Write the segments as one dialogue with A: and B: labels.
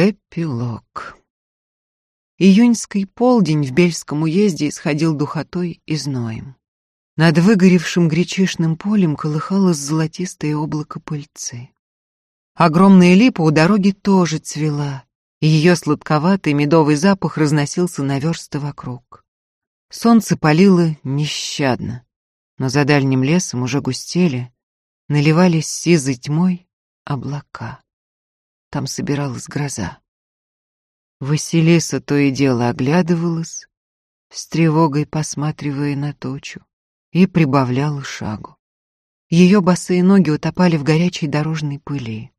A: Эпилог. Июньский полдень в Бельском уезде исходил духотой и зноем. Над выгоревшим гречишным полем колыхалось золотистое облако пыльцы. Огромная липа у дороги тоже цвела, и ее сладковатый медовый запах разносился на версты вокруг. Солнце палило нещадно, но за дальним лесом уже густели, наливались сизой тьмой облака. Там собиралась гроза. Василиса то и дело оглядывалась, с тревогой посматривая на тучу, и прибавляла шагу. Ее босые ноги утопали в горячей дорожной пыли.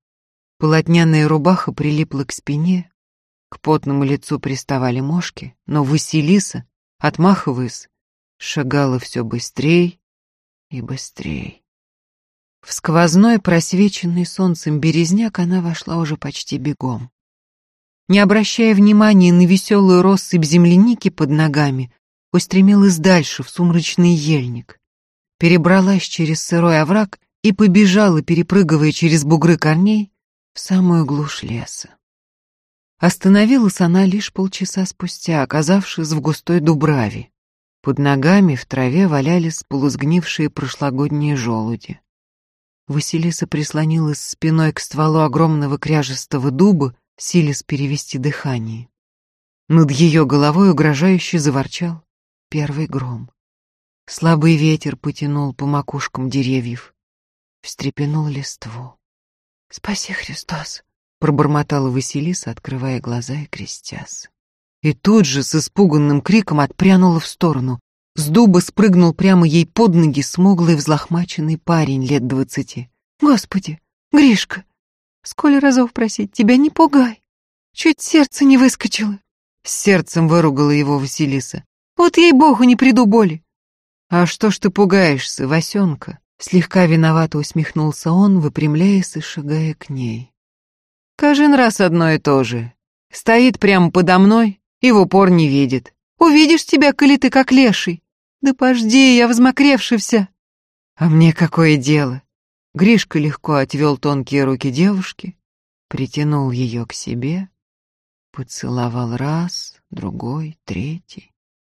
A: Полотняная рубаха прилипла к спине, к потному лицу приставали мошки, но Василиса, отмахиваясь, шагала все быстрее и быстрее. В сквозной, просвеченный солнцем березняк она вошла уже почти бегом. Не обращая внимания на веселую россыпь земляники под ногами, устремилась дальше, в сумрачный ельник. Перебралась через сырой овраг и побежала, перепрыгивая через бугры корней, в самую глушь леса. Остановилась она лишь полчаса спустя, оказавшись в густой дубраве. Под ногами в траве валялись полусгнившие прошлогодние желуди. Василиса прислонилась спиной к стволу огромного кряжестого дуба, силясь перевести дыхание. Над ее головой угрожающе заворчал первый гром. Слабый ветер потянул по макушкам деревьев, встрепенул листву. «Спаси, Христос!» — пробормотала Василиса, открывая глаза и крестясь. И тут же с испуганным криком отпрянула в сторону. С дуба спрыгнул прямо ей под ноги смуглый взлохмаченный парень лет двадцати. «Господи, Гришка, сколь разов просить тебя, не пугай! Чуть сердце не выскочило!» С сердцем выругала его Василиса. «Вот ей-богу, не приду боли!» «А что ж ты пугаешься, Васенка?» Слегка виновато усмехнулся он, выпрямляясь и шагая к ней. «Каждый раз одно и то же. Стоит прямо подо мной и в упор не видит. Увидишь тебя, коли ты как леший. Да пожди, я взмокревший вся. А мне какое дело? Гришка легко отвел тонкие руки девушки, притянул ее к себе, поцеловал раз, другой, третий.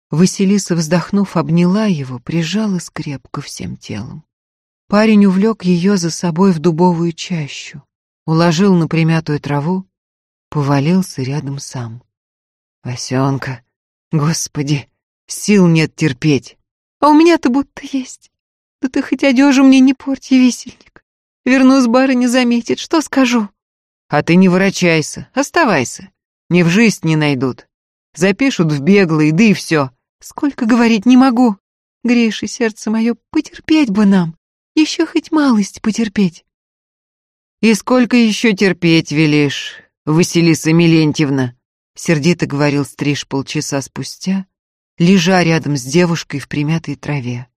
A: Василиса, вздохнув, обняла его, прижала скрепко всем телом. Парень увлек ее за собой в дубовую чащу, уложил на примятую траву, повалился рядом сам. «Васенка, господи, сил нет терпеть!» А у меня-то будто есть. Да ты хоть одежу мне не порти, висельник. Вернусь, барыня заметит, что скажу? А ты не ворочайся, оставайся. Не в жизнь не найдут. Запишут в беглые, да и все. Сколько говорить не могу. Гриша, сердце мое, потерпеть бы нам. Еще хоть малость потерпеть. И сколько еще терпеть велишь, Василиса Милентьевна? Сердито говорил Стриж полчаса спустя, лежа рядом с девушкой в примятой траве.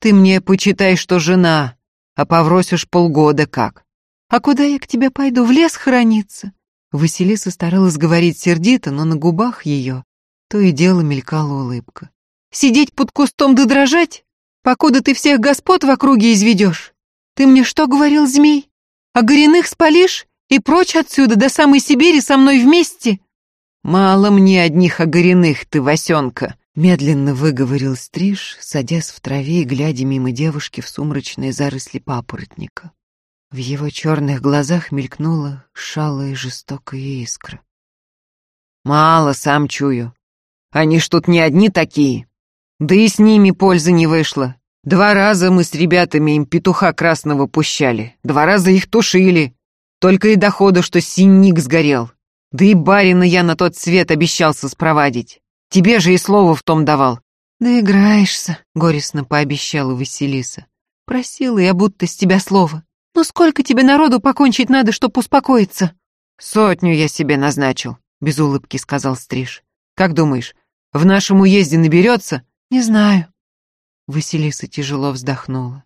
A: «Ты мне почитай, что жена, а повросишь полгода как. А куда я к тебе пойду, в лес хорониться?» Василиса старалась говорить сердито, но на губах ее то и дело мелькала улыбка. «Сидеть под кустом да дрожать? Покуда ты всех господ в округе изведешь? Ты мне что говорил, змей? А горяных спалишь и прочь отсюда до самой Сибири со мной вместе?» «Мало мне одних огоряных ты, Васенка!» Медленно выговорил Стриж, садясь в траве и глядя мимо девушки в сумрачные заросли папоротника. В его черных глазах мелькнула шалая жестокая искра. «Мало, сам чую. Они ж тут не одни такие. Да и с ними пользы не вышло. Два раза мы с ребятами им петуха красного пущали, два раза их тушили. Только и дохода, что синик сгорел. Да и барина я на тот свет обещался спровадить. Тебе же и слово в том давал». «Да играешься», — горестно пообещала Василиса. «Просила я будто с тебя слово. Ну сколько тебе народу покончить надо, чтоб успокоиться?» «Сотню я себе назначил», — без улыбки сказал Стриж. «Как думаешь, в нашем уезде наберется?» «Не знаю». Василиса тяжело вздохнула.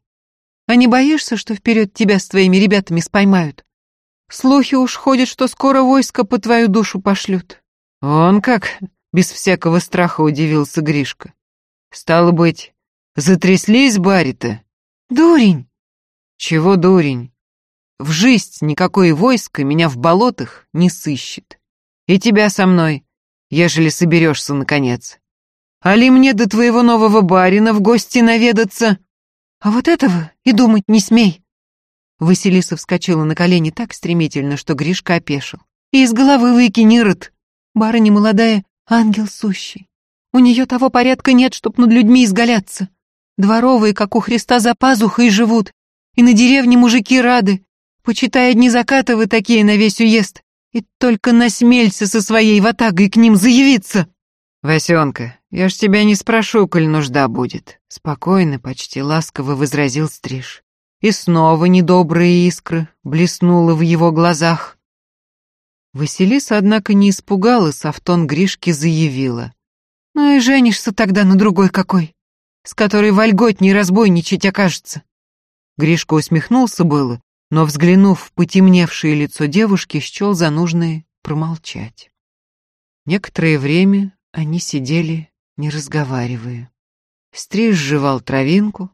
A: «А не боишься, что вперед тебя с твоими ребятами споймают? Слухи уж ходят, что скоро войско по твою душу пошлют». «Он как?» Без всякого страха удивился Гришка. Стало быть, затряслись бари-то? Дурень! Чего дурень? В жизнь никакое войско меня в болотах не сыщет. И тебя со мной, ежели соберешься, наконец. Али мне до твоего нового барина в гости наведаться?
B: А вот этого и думать не смей. Василиса вскочила на колени так стремительно, что Гришка опешил. И из головы выкинь, Ирод. Барыня молодая, ангел сущий. У нее того порядка нет, чтоб над людьми изгаляться. Дворовые, как у Христа, за пазухой живут. И на деревне мужики рады. Почитай, одни закатовы такие на весь уезд. И только насмелься со своей ватагой к ним заявиться.
A: Васенка, я ж тебя не спрошу, коль нужда будет. Спокойно, почти ласково возразил Стриж. И снова недобрые искры блеснуло в его глазах. Василиса, однако, не испугалась, а в тон Гришки заявила.
B: «Ну и женишься тогда на другой какой, с которой вольготней разбойничать окажется».
A: Гришка усмехнулся было, но, взглянув в потемневшее лицо девушки, счел за нужное промолчать. Некоторое время они сидели, не разговаривая. Стриж жевал травинку,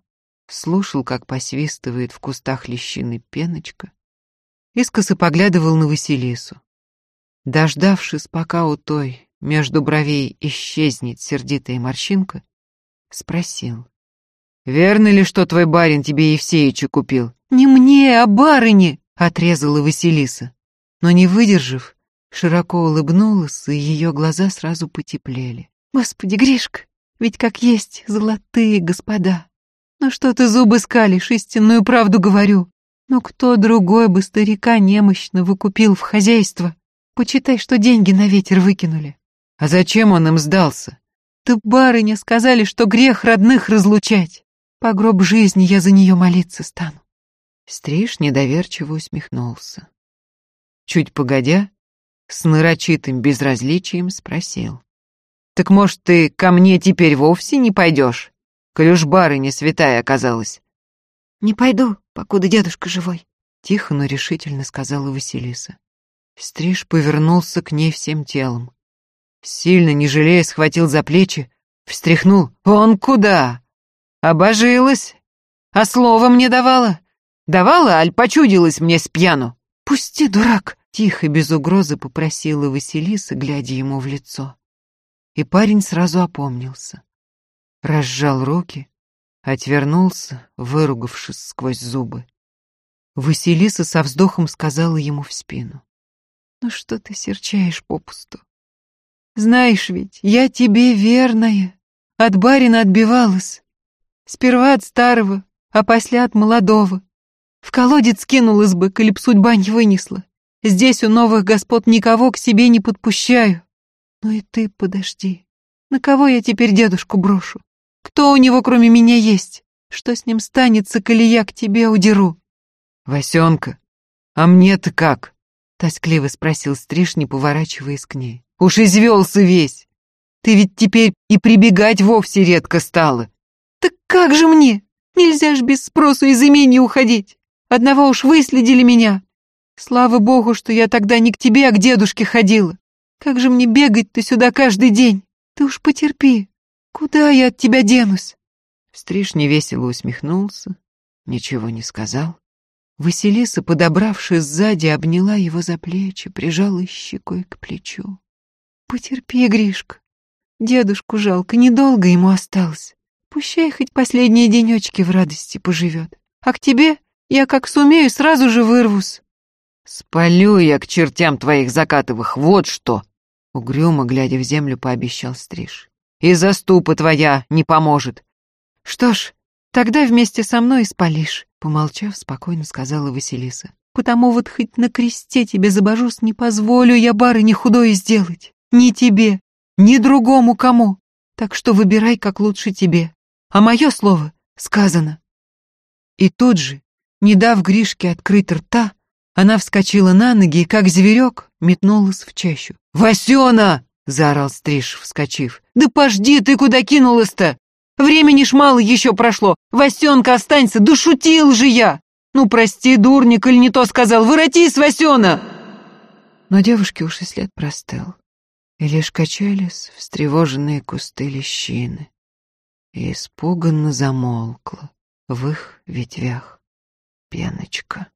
A: слушал, как посвистывает в кустах лещины пеночка, искоса поглядывал на Василису. Дождавшись, пока у той между бровей исчезнет сердитая морщинка, спросил. «Верно ли, что твой барин тебе Евсеича купил?»
B: «Не мне, а барыне!»
A: — отрезала Василиса. Но не выдержав, широко улыбнулась, и ее глаза сразу потеплели.
B: «Господи, Гришка, ведь как есть золотые господа! Ну что ты зубы скалишь, истинную правду говорю! Но кто другой бы старика немощного купил в хозяйство?» Почитай, что деньги на ветер выкинули.
A: А зачем он им сдался?
B: Ты, барыня, сказали, что грех родных разлучать. По гроб жизни я за нее молиться стану.
A: Стриж недоверчиво усмехнулся. Чуть погодя, с нарочитым безразличием спросил. «Так, может, ты ко мне теперь вовсе не пойдешь, коль уж барыня святая оказалась?»
B: «Не пойду, покуда дедушка живой», —
A: тихо, но решительно сказала Василиса. Стриж повернулся к ней всем телом. Сильно, не жалея, схватил за плечи, встряхнул. «Он куда? Обожилась? А слово мне давала? Давала, аль почудилась мне с пьяну?»
B: «Пусти, дурак!»
A: — тихо, без угрозы попросила Василиса, глядя ему в лицо. И парень сразу опомнился. Разжал руки, отвернулся, выругавшись сквозь зубы. Василиса со вздохом сказала ему в спину.
B: Ну что ты серчаешь попусту? Знаешь ведь, я тебе верная. От барина отбивалась. Сперва от старого, а после от молодого. В колодец кинулась бы, коли б судьба не вынесла. Здесь у новых господ никого к себе не подпущаю. Ну и ты подожди. На кого я теперь дедушку брошу? Кто у него, кроме меня, есть? Что с ним станется, коли я к тебе удеру?
A: Васенка, а мне-то как? — тоскливо спросил Стриж, не поворачиваясь к ней. «Уж извелся весь! Ты ведь теперь и прибегать вовсе редко стала!»
B: «Так как же мне? Нельзя ж без спросу из имени уходить! Одного уж выследили меня! Слава богу, что я тогда не к тебе, а к дедушке ходила! Как же мне бегать-то сюда каждый день? Ты уж потерпи! Куда я от тебя денусь?»
A: Стриж невесело усмехнулся, ничего не сказал Василиса, подобравшись сзади, обняла его за плечи, прижала щекой к плечу.
B: «Потерпи, Гришка. Дедушку жалко, недолго ему осталось. Пущай хоть последние денечки в радости поживет. А к тебе я как сумею, сразу же вырвусь».
A: «Спалю я к чертям твоих закатовых, вот что!» Угрюмо, глядя в землю, пообещал Стриж. «И заступа твоя не поможет».
B: «Что ж, тогда вместе со мной и спалишь». Помолчав, спокойно сказала Василиса. «Потому вот хоть на кресте тебе забожусь, не позволю я барыне худое сделать. Ни тебе, ни другому кому. Так что выбирай, как лучше тебе. А мое слово сказано». И тут же, не дав Гришке открыть рта, она вскочила на ноги и, как зверек, метнулась в чащу.
A: «Васена!» — заорал Стриж, вскочив.
B: «Да пожди, ты куда кинулась-то? Времени ж мало еще прошло. Васенка, останься, да шутил же я. Ну, прости, дурник, или не то сказал. Воротись, Васена!»
A: Но девушке уж и след простыл. И лишь качались встревоженные кусты лещины. И испуганно замолкла в их ветвях пеночка.